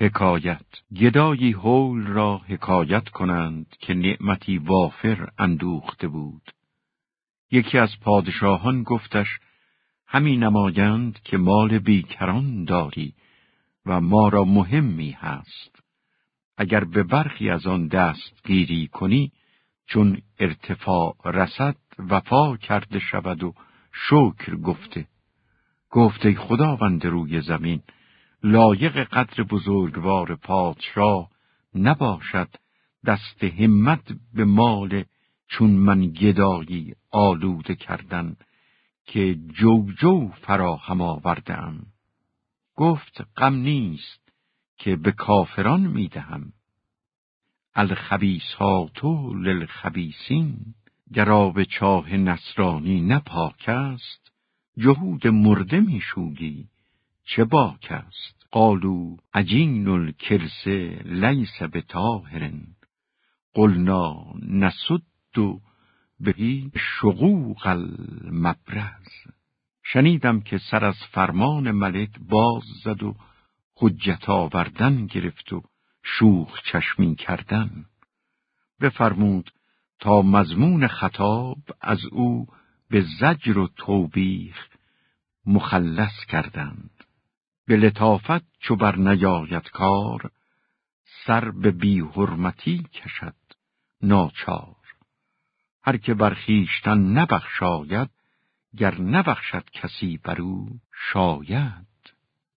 حکایت گدایی حول را حکایت کنند که نعمتی وافر اندوخته بود. یکی از پادشاهان گفتش همی نمایند که مال بیکران داری و ما را مهمی هست. اگر به برخی از آن دست گیری کنی چون ارتفاع رسد وفا کرده شود و شکر گفته. گفته خداوند روی زمین لایق قدر بزرگوار پادشاه نباشد دست همت به مال چون من گدایی آلوده کردن که جو جو فراهم آوردم. گفت غم نیست که به کافران می‌دهم. الخبیساتو للخبیسین گراب چاه نصرانی نپاک است جهود مرده میشوگی چه باک است؟ قالو عجین الکرس لیس به طاهرن قلنا نسد بهی شقوق المبرز. شنیدم که سر از فرمان ملک باز زد و حجت آوردن گرفت و شوخ چشمی کردن. بفرمود تا مضمون خطاب از او به زجر و توبیخ مخلص کردند. به لطافت چو بر نیاید کار سر به بی حرمتی کشد ناچار. هر که بر خویشتن نبخشاید گر نبخشد کسی بر او شاید.